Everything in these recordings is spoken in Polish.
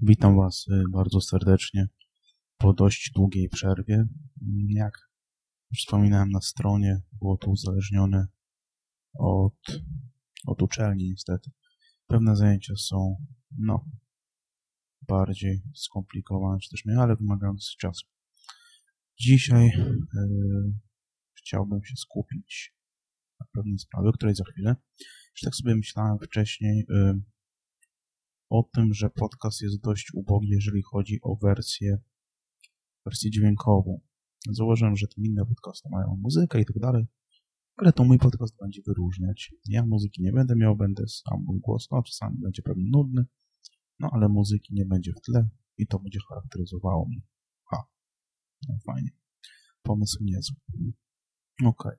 Witam Was y, bardzo serdecznie po dość długiej przerwie. Jak wspominałem na stronie, było to uzależnione od, od uczelni niestety. Pewne zajęcia są, no, bardziej skomplikowane, czy też mniej, ale wymagają dosyć czasu. Dzisiaj y, chciałbym się skupić na pewnej sprawie, o której za chwilę. Już tak sobie myślałem wcześniej, y, o tym, że podcast jest dość ubogi, jeżeli chodzi o wersję, wersję dźwiękową. Założyłem, że te inne podcasty mają muzykę i tak dalej, ale to mój podcast będzie wyróżniać. Ja muzyki nie będę miał, będę sam mój głos, no czasami będzie pewnie nudny, no ale muzyki nie będzie w tle i to będzie charakteryzowało mnie. Ha, no fajnie. Pomysł niezły. Okej.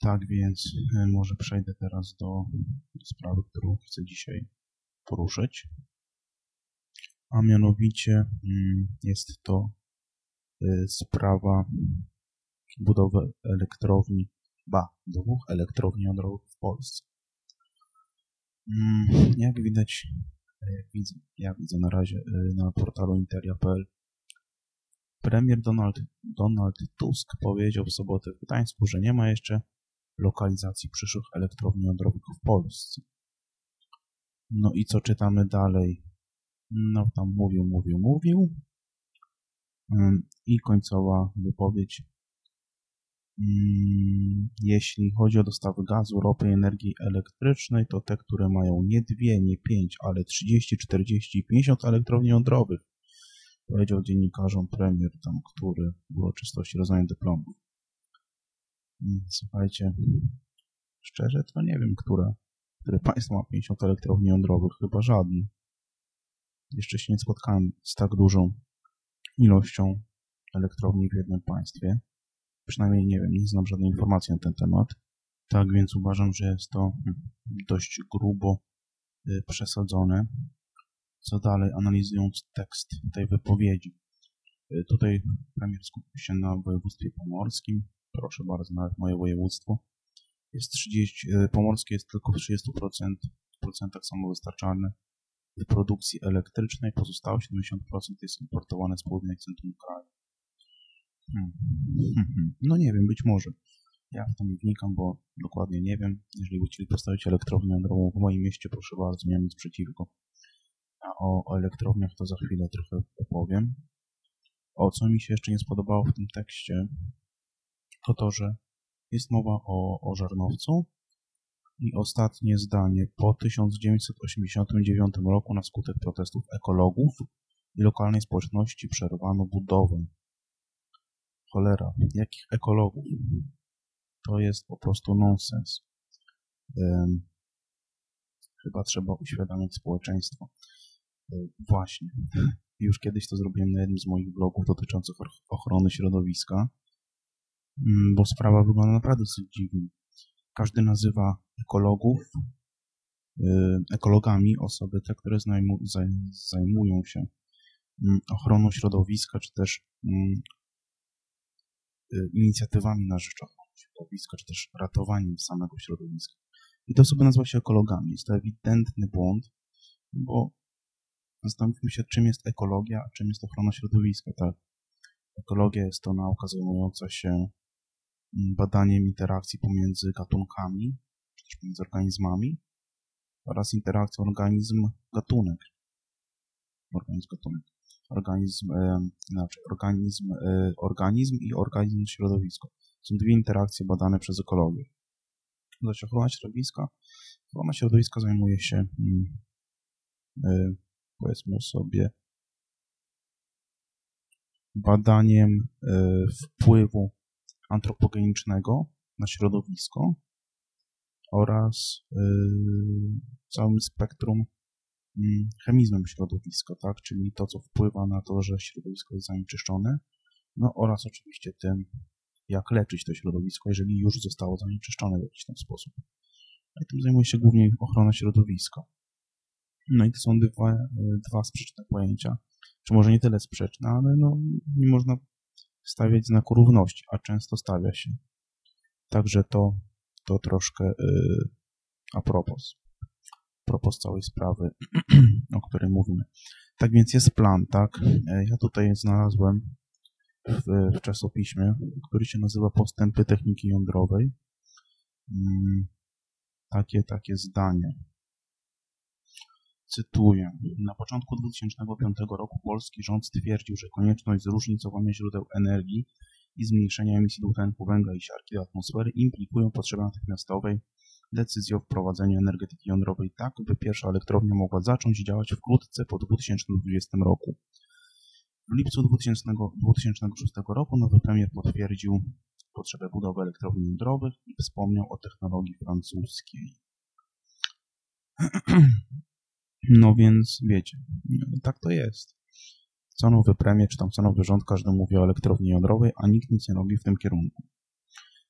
Tak więc y, może przejdę teraz do sprawy, którą chcę dzisiaj poruszyć. A mianowicie mm, jest to y, sprawa budowy elektrowni, ba, dwóch elektrowni jądrowych w Polsce. Mm, jak widać, ja widzę na razie y, na portalu interia.pl, premier Donald, Donald Tusk powiedział w sobotę w Gdańsku, że nie ma jeszcze lokalizacji przyszłych elektrowni jądrowych w Polsce. No i co czytamy dalej? No tam mówił, mówił, mówił. I końcowa wypowiedź. Jeśli chodzi o dostawy gazu, ropy i energii elektrycznej, to te, które mają nie dwie, nie pięć, ale 30, 40 50 elektrowni jądrowych, powiedział dziennikarzom premier, tam, który w uroczystości rozdania dyplomów. Słuchajcie, szczerze to nie wiem, która które państwo ma 50 elektrowni jądrowych, chyba żadny. Jeszcze się nie spotkałem z tak dużą ilością elektrowni w jednym państwie. Przynajmniej nie wiem, nie znam żadnej informacji na ten temat. Tak więc uważam, że jest to dość grubo y, przesadzone. Co dalej, analizując tekst tej wypowiedzi. Y, tutaj premier skupił się na województwie pomorskim. Proszę bardzo, nawet moje województwo jest 30, e, pomorskie jest tylko w 30% procentach samowystarczalne w produkcji elektrycznej, pozostałe 70% jest importowane z południa centrum kraju. Hmm. No nie wiem, być może. Ja w to nie wnikam, bo dokładnie nie wiem. Jeżeli by chcieli postawić elektrownię jądrową w moim mieście, proszę bardzo, nie mam nic przeciwko. A o, o elektrowniach to za chwilę trochę opowiem. O co mi się jeszcze nie spodobało w tym tekście, to to, że jest mowa o, o Żarnowcu. I ostatnie zdanie. Po 1989 roku na skutek protestów ekologów i lokalnej społeczności przerwano budowę. Cholera, jakich ekologów? To jest po prostu nonsens. Chyba trzeba uświadamiać społeczeństwo. Właśnie. Już kiedyś to zrobiłem na jednym z moich blogów dotyczących ochrony środowiska bo sprawa wygląda naprawdę dosyć dziwnie. Każdy nazywa ekologów y, ekologami osoby te, które zajmują się mm, ochroną środowiska, czy też mm, y, inicjatywami na rzecz ochrony środowiska, czy też ratowaniem samego środowiska. I to osoby nazywa się ekologami. Jest to ewidentny błąd, bo zastanówmy się, czym jest ekologia, a czym jest ochrona środowiska. Tak? Ekologia jest to nauka zajmująca się badaniem interakcji pomiędzy gatunkami, czy też pomiędzy organizmami oraz interakcją organizm-gatunek. Organizm-gatunek. Organizm, e, inaczej, organizm, e, i organizm-środowisko. Są dwie interakcje badane przez ekologię. Zaś ochrona środowiska, ochrona środowiska zajmuje się, mm, e, powiedzmy sobie, badaniem wpływu antropogenicznego na środowisko oraz y, całym spektrum y, chemizmem środowiska, tak? czyli to, co wpływa na to, że środowisko jest zanieczyszczone, no oraz oczywiście tym, jak leczyć to środowisko, jeżeli już zostało zanieczyszczone w jakiś tam sposób. I tym zajmuje się głównie ochrona środowiska. No i to są dwa, y, dwa sprzeczne pojęcia, czy może nie tyle sprzeczne, ale no, nie można stawiać znaku równości, a często stawia się. Także to, to troszkę yy, a propos. propos całej sprawy, o której mówimy. Tak więc jest plan, tak? Ja tutaj znalazłem w, w czasopiśmie, który się nazywa Postępy Techniki Jądrowej. Mm, takie, takie zdanie. Cytuję. Na początku 2005 roku polski rząd stwierdził, że konieczność zróżnicowania źródeł energii i zmniejszenia emisji dwutlenku węgla i siarki do atmosfery implikują potrzebę natychmiastowej decyzji o wprowadzeniu energetyki jądrowej tak, by pierwsza elektrownia mogła zacząć działać wkrótce po 2020 roku. W lipcu 2000, 2006 roku nowy premier potwierdził potrzebę budowy elektrowni jądrowych i wspomniał o technologii francuskiej. No więc wiecie, tak to jest. Co nowy premier, czy tam co nowy rząd, każdy mówi o elektrowni jądrowej, a nikt nic nie robi w tym kierunku.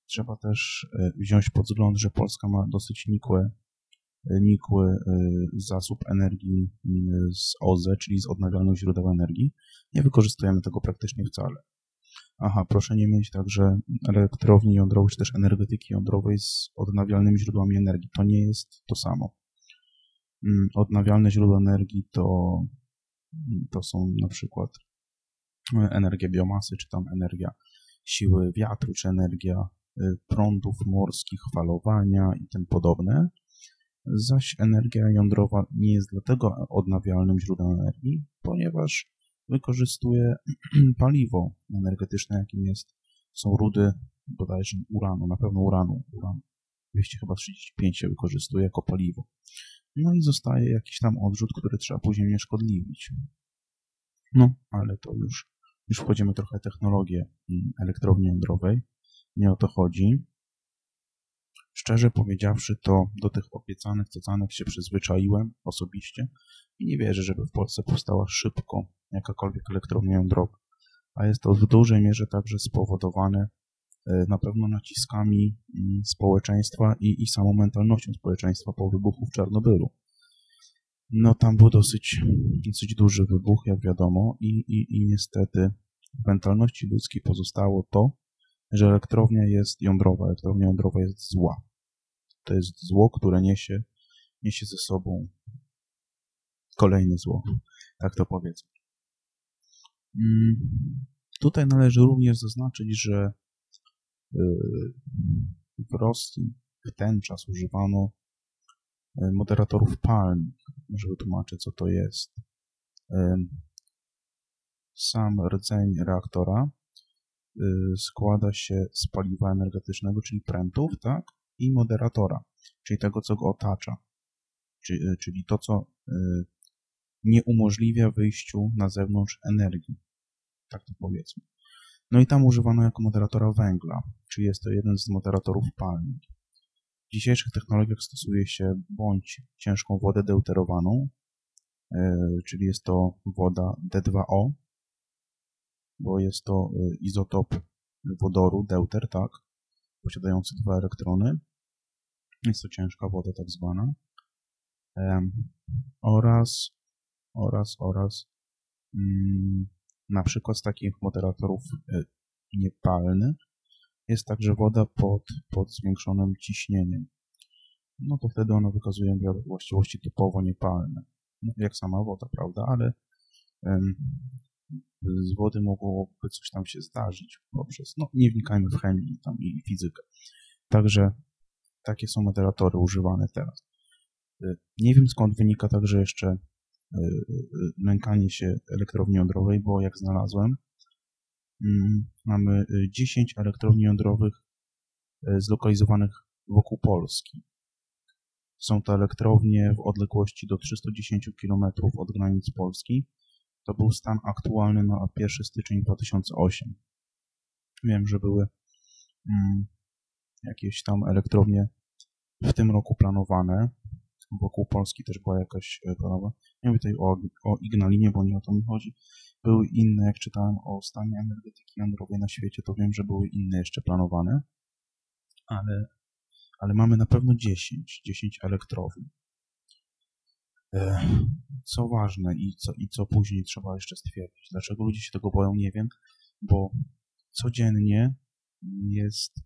Trzeba też e, wziąć pod wzgląd, że Polska ma dosyć nikłe, e, nikły e, zasób energii z OZE, czyli z odnawialnych źródeł energii. Nie wykorzystujemy tego praktycznie wcale. Aha, proszę nie mieć także elektrowni jądrowej, czy też energetyki jądrowej z odnawialnymi źródłami energii. To nie jest to samo. Mm, odnawialne źródła energii to, to są na przykład energia biomasy, czy tam energia siły wiatru, czy energia y, prądów morskich, falowania i tym podobne. Zaś energia jądrowa nie jest dlatego odnawialnym źródłem energii, ponieważ wykorzystuje paliwo energetyczne, jakim jest, są rudy bodajże uranu, na pewno uranu, uran 235 się wykorzystuje jako paliwo. No i zostaje jakiś tam odrzut, który trzeba później nieszkodliwić. No, ale to już, już wchodzimy trochę w technologię elektrowni jądrowej. Nie o to chodzi. Szczerze powiedziawszy, to do tych obiecanych cecanek się przyzwyczaiłem osobiście i nie wierzę, żeby w Polsce powstała szybko jakakolwiek elektrownia jądrowa. A jest to w dużej mierze także spowodowane na pewno naciskami mm, społeczeństwa i, i samą mentalnością społeczeństwa po wybuchu w Czarnobylu. No tam był dosyć, dosyć duży wybuch, jak wiadomo, i, i, i niestety w mentalności ludzkiej pozostało to, że elektrownia jest jądrowa, elektrownia jądrowa jest zła. To jest zło, które niesie, niesie ze sobą kolejne zło, tak to powiedzmy. Mm, tutaj należy również zaznaczyć, że y, w Rosji w ten czas używano y, moderatorów palm. Może wytłumaczę, co to jest. Y, sam rdzeń reaktora składa się z paliwa energetycznego, czyli prętów, tak? I moderatora, czyli tego, co go otacza. Czyli to, co nie umożliwia wyjściu na zewnątrz energii. Tak to powiedzmy. No i tam używano jako moderatora węgla, czyli jest to jeden z moderatorów palnych. W dzisiejszych technologiach stosuje się bądź ciężką wodę deuterowaną, e, czyli jest to woda D2O, bo jest to e, izotop wodoru, deuter, tak, posiadający dwa elektrony. Jest to ciężka woda tak zwana. oraz oraz, oraz mm, na przykład z takich moderatorów e, niepalnych jest także woda pod, pod zwiększonym ciśnieniem. No to wtedy ona wykazuje właściwości typowo niepalne. No, jak sama woda, prawda? Ale em, z wody mogłoby coś tam się zdarzyć poprzez, no nie wnikajmy w chemię tam i fizykę. Także takie są moderatory używane teraz. E, nie wiem skąd wynika także jeszcze nękanie się elektrowni jądrowej, bo jak znalazłem, mm, mamy 10 y, elektrowni jądrowych zlokalizowanych wokół Polski. Są to elektrownie w odległości do 310 km od granic Polski. To był stan aktualny na 1 styczeń 2008. Wiem, że były mm, jakieś tam elektrownie w tym roku planowane, wokół Polski też była jakaś choroba. Nie mówię tutaj o, o Ignalinie, bo nie o to mi chodzi. Były inne, jak czytałem o stanie energetyki jądrowej na świecie, to wiem, że były inne jeszcze planowane, ale, ale mamy na pewno 10, 10 elektrowni. E, co ważne i co, i co później trzeba jeszcze stwierdzić. Dlaczego ludzie się tego boją, nie wiem, bo codziennie jest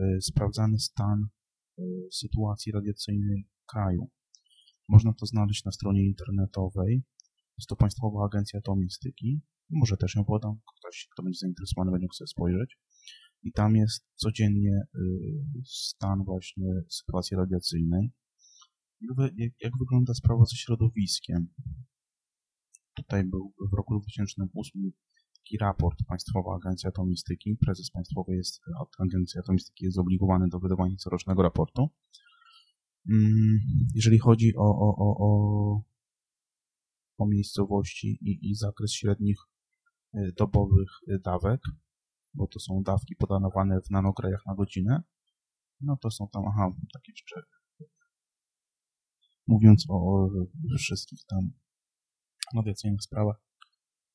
e, sprawdzany stan e, sytuacji radiacyjnej kraju. Można to znaleźć na stronie internetowej. Jest to Państwowa Agencja Atomistyki. Może też ją podam. Ktoś, kto będzie zainteresowany, będzie sobie spojrzeć. I tam jest codziennie y, stan właśnie sytuacji radiacyjnej. Jak, jak wygląda sprawa ze środowiskiem? Tutaj był w roku 2008 taki raport Państwowa Agencja Atomistyki. Prezes Państwowej jest, Agencji Atomistyki jest zobligowany do wydawania corocznego raportu. Mm, jeżeli chodzi o, o, o, o, o miejscowości i, i zakres średnich dobowych y, dawek, bo to są dawki podawane w nanograjach na godzinę, no to są tam, aha, tak jeszcze mówiąc o, wszystkich tam radiacyjnych sprawach,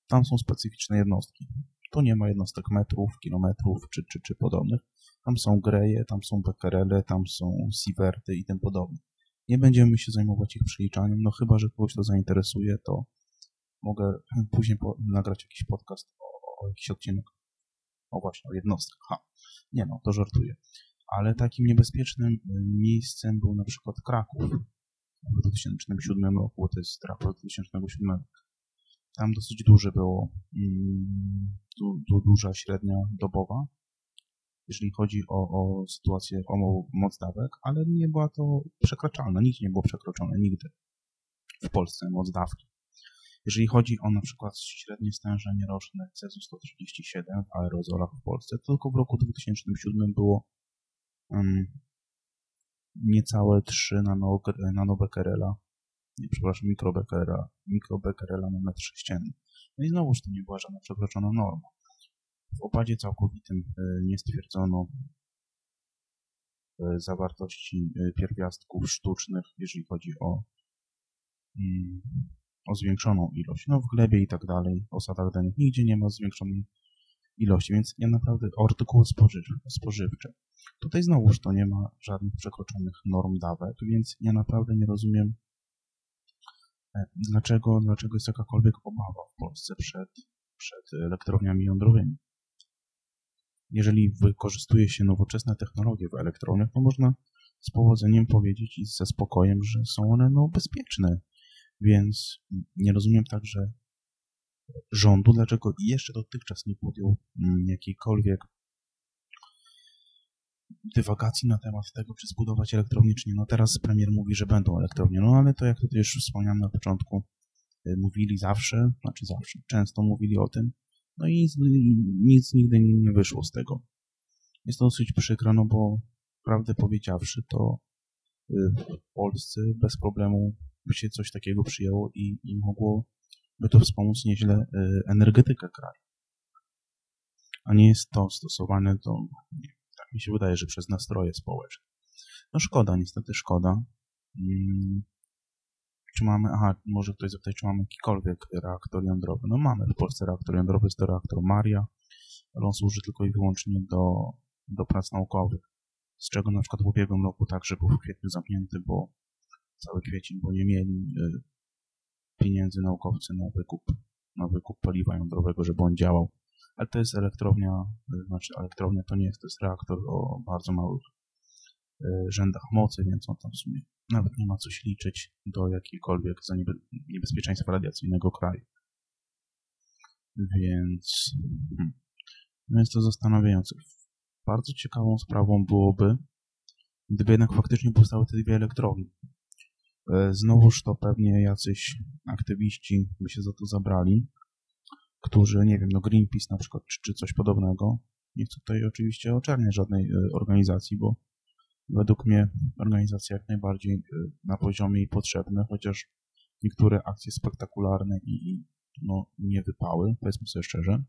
tam są specyficzne jednostki. Tu nie ma jednostek metrów, kilometrów czy, czy, czy podobnych. Tam są greje, tam są becquerele, tam są sieverty i tym podobne. Nie będziemy się zajmować ich przeliczaniem, no chyba, że kogoś to zainteresuje, to mogę później nagrać jakiś podcast o, o jakiś odcinek. O właśnie, o jednostkach. Ha. Nie no, to żartuję. Ale takim niebezpiecznym y, miejscem był na przykład Kraków w 2007 roku, to jest raport 2007 tam dosyć duże było, mm, du, du, duża średnia dobowa, jeżeli chodzi o, o sytuację, o moc dawek, ale nie była to przekraczalna, nic nie było przekroczone, nigdy w Polsce moc dawki. Jeżeli chodzi o na przykład średnie stężenie roczne Cezu-137 w aerozolach w Polsce, to tylko w roku 2007 było um, niecałe 3 nanobecquerela nie, przepraszam, mikrobecquerela, mikrobecquerela na metr sześcienny. No i znowuż to nie była żadna przekroczona norma. W opadzie całkowitym e, nie stwierdzono e, zawartości e, pierwiastków sztucznych, jeżeli chodzi o, mm, o zwiększoną ilość. No w glebie i tak dalej, osadach dennych nigdzie nie ma zwiększonej ilości, więc ja naprawdę artykuły spożywcze. Tutaj znowuż to nie ma żadnych przekroczonych norm dawek, więc ja naprawdę nie rozumiem, Dlaczego, dlaczego jest jakakolwiek obawa w Polsce przed, przed elektrowniami jądrowymi? Jeżeli wykorzystuje się nowoczesne technologie w elektrowniach, to można z powodzeniem powiedzieć i ze spokojem, że są one no, bezpieczne. Więc nie rozumiem także rządu, dlaczego jeszcze dotychczas nie podjął mm, jakiejkolwiek dywagacji na temat tego, czy zbudować elektrownię, czy nie. No teraz premier mówi, że będą elektrownie, no ale to jak tutaj już wspomniałem na początku, y, mówili zawsze, znaczy zawsze, często mówili o tym, no i nic nigdy nie wyszło z tego. Jest to dosyć przykro, no bo prawdę powiedziawszy, to y, w Polsce bez problemu by się coś takiego przyjęło i, i mogłoby to wspomóc nieźle y, energetykę kraju. A nie jest to stosowane do tak mi się wydaje, że przez nastroje społeczne. No szkoda, niestety szkoda. Czy mamy, aha, może ktoś zapytać, czy mamy jakikolwiek reaktor jądrowy. No mamy w Polsce reaktor jądrowy, jest to reaktor Maria, ale on służy tylko i wyłącznie do, do prac naukowych, z czego na przykład w ubiegłym roku także był w kwietniu zamknięty, bo cały kwiecień, bo nie mieli y, pieniędzy naukowcy na wykup, na wykup paliwa jądrowego, żeby on działał. Ale to jest elektrownia, znaczy elektrownia to nie jest, to jest reaktor o bardzo małych rzędach mocy, więc on tam w sumie nawet nie ma coś liczyć do jakiejkolwiek niebezpieczeństwa radiacyjnego kraju. Więc hmm, no jest to zastanawiające. Bardzo ciekawą sprawą byłoby, gdyby jednak faktycznie powstały te dwie elektrownie. E, znowuż to pewnie jacyś aktywiści by się za to zabrali, którzy, nie wiem, no Greenpeace na przykład, czy, czy coś podobnego. Nie chcę tutaj oczywiście oczerniać żadnej e, organizacji, bo według mnie organizacja jak najbardziej e, na poziomie potrzebne, chociaż niektóre akcje spektakularne i no, nie wypały, powiedzmy sobie szczerze,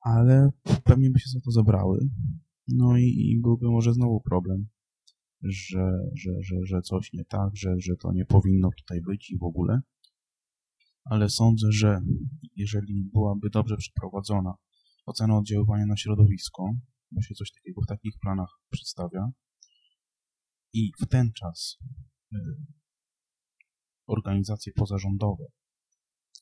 ale pewnie by się za to zabrały. No i, i byłby może znowu problem, że, że, że, że coś nie tak, że, że to nie powinno tutaj być i w ogóle ale sądzę, że jeżeli byłaby dobrze przeprowadzona ocena oddziaływania na środowisko, bo się coś takiego w takich planach przedstawia, i w ten czas y, organizacje pozarządowe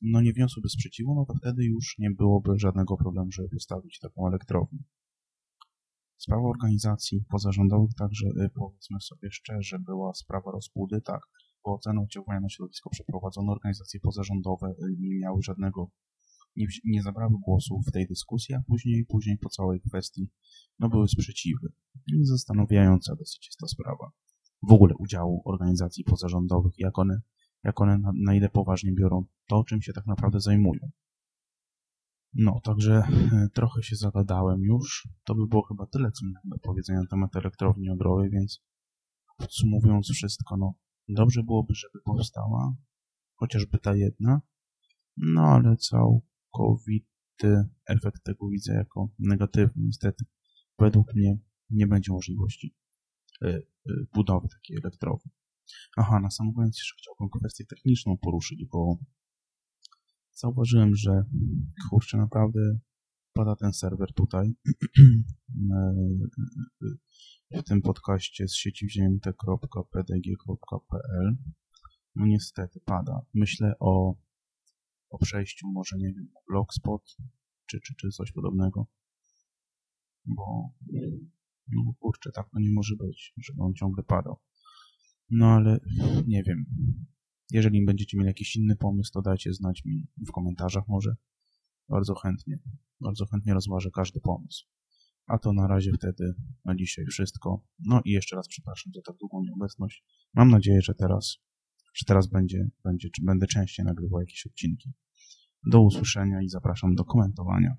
no nie wniosłyby sprzeciwu, no to wtedy już nie byłoby żadnego problemu, żeby postawić taką elektrownię. Sprawa organizacji pozarządowych także, y, powiedzmy sobie szczerze, była sprawa rozbudy, tak, po ocenę oddziaływania na środowisko przeprowadzono, organizacje pozarządowe nie miały żadnego, nie, nie zabrały głosu w tej dyskusji, a później, później po całej kwestii no, były sprzeciwy. I zastanawiająca dosyć jest ta sprawa. W ogóle udziału organizacji pozarządowych, jak one, jak one na, na ile poważnie biorą to, czym się tak naprawdę zajmują. No, także trochę się zagadałem już. To by było chyba tyle, co miałem do powiedzenia na temat elektrowni jądrowej, więc podsumowując wszystko, no, dobrze byłoby, żeby powstała chociażby ta jedna, no ale całkowity efekt tego widzę jako negatywny. Niestety, według mnie nie będzie możliwości y, y, budowy takiej elektrowni. Aha, na sam koniec jeszcze chciałbym kwestię techniczną poruszyć, bo zauważyłem, że kurczę, naprawdę pada ten serwer tutaj w tym podcaście z sieci wzięte.pdg.pl no niestety pada. Myślę o, o przejściu może, nie wiem, Blogspot czy, czy, czy coś podobnego, bo no kurczę, tak to nie może być, żeby on ciągle padał. No ale nie wiem. Jeżeli będziecie mieli jakiś inny pomysł, to dajcie znać mi w komentarzach może. Bardzo chętnie, bardzo chętnie rozważę każdy pomysł. A to na razie wtedy na dzisiaj wszystko. No i jeszcze raz przepraszam za tak długą nieobecność. Mam nadzieję, że teraz, że teraz będzie, będzie, czy będę częściej nagrywał jakieś odcinki. Do usłyszenia i zapraszam do komentowania.